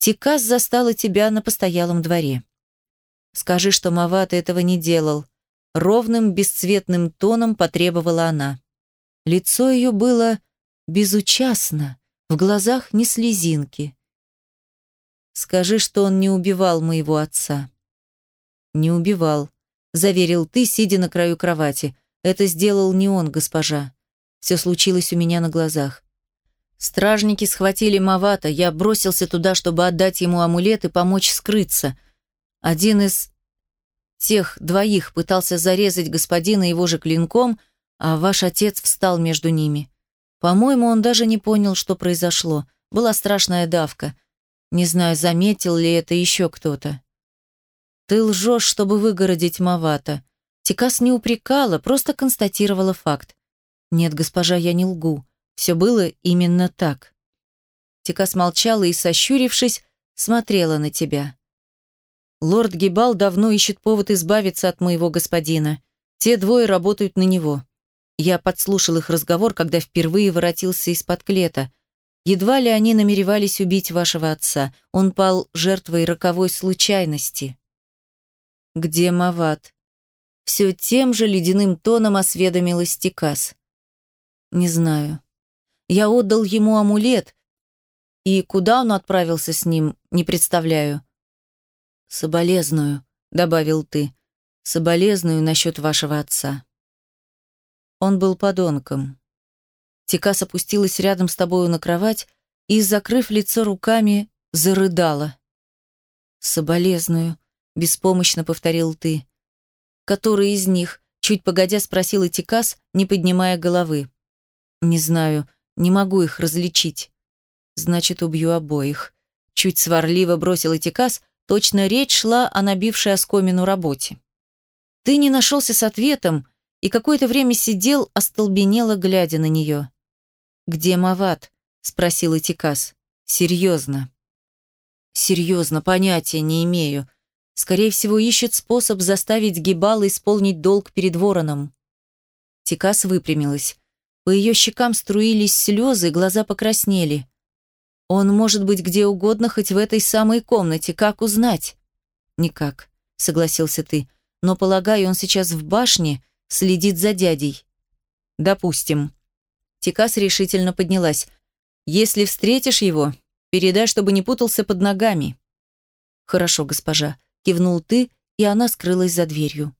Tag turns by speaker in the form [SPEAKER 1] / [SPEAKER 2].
[SPEAKER 1] Тикас застала тебя на постоялом дворе. Скажи, что Мават этого не делал. Ровным, бесцветным тоном потребовала она. Лицо ее было безучастно, в глазах ни слезинки. Скажи, что он не убивал моего отца. Не убивал, заверил ты, сидя на краю кровати. Это сделал не он, госпожа. Все случилось у меня на глазах. Стражники схватили Мавата, я бросился туда, чтобы отдать ему амулет и помочь скрыться. Один из тех двоих пытался зарезать господина его же клинком, а ваш отец встал между ними. По-моему, он даже не понял, что произошло. Была страшная давка. Не знаю, заметил ли это еще кто-то. Ты лжешь, чтобы выгородить Мавата. Тикас не упрекала, просто констатировала факт. Нет, госпожа, я не лгу. Все было именно так. Тикас молчала и, сощурившись, смотрела на тебя. Лорд Гибал давно ищет повод избавиться от моего господина. Те двое работают на него. Я подслушал их разговор, когда впервые воротился из-под клета. Едва ли они намеревались убить вашего отца. Он пал жертвой роковой случайности. Где Мават? Все тем же ледяным тоном осведомилась Тикас. Не знаю. Я отдал ему амулет, и куда он отправился с ним, не представляю. Соболезную, добавил ты. Соболезную насчет вашего отца. Он был подонком. Тикас опустилась рядом с тобою на кровать и, закрыв лицо руками, зарыдала. «Соболезную», — беспомощно повторил ты. «Который из них?» — чуть погодя спросил Тикас, не поднимая головы. «Не знаю, не могу их различить». «Значит, убью обоих». Чуть сварливо бросил Тикас, точно речь шла о набившей оскомину работе. Ты не нашелся с ответом и какое-то время сидел, остолбенело глядя на нее. «Где Мават?» — спросил Этикас. «Серьезно». «Серьезно, понятия не имею. Скорее всего, ищет способ заставить Гибала исполнить долг перед вороном». Тикас выпрямилась. По ее щекам струились слезы, глаза покраснели. «Он может быть где угодно, хоть в этой самой комнате. Как узнать?» «Никак», — согласился ты. «Но, полагаю, он сейчас в башне, следит за дядей». «Допустим», Тикас решительно поднялась. «Если встретишь его, передай, чтобы не путался под ногами». «Хорошо, госпожа», — кивнул ты, и она скрылась за дверью.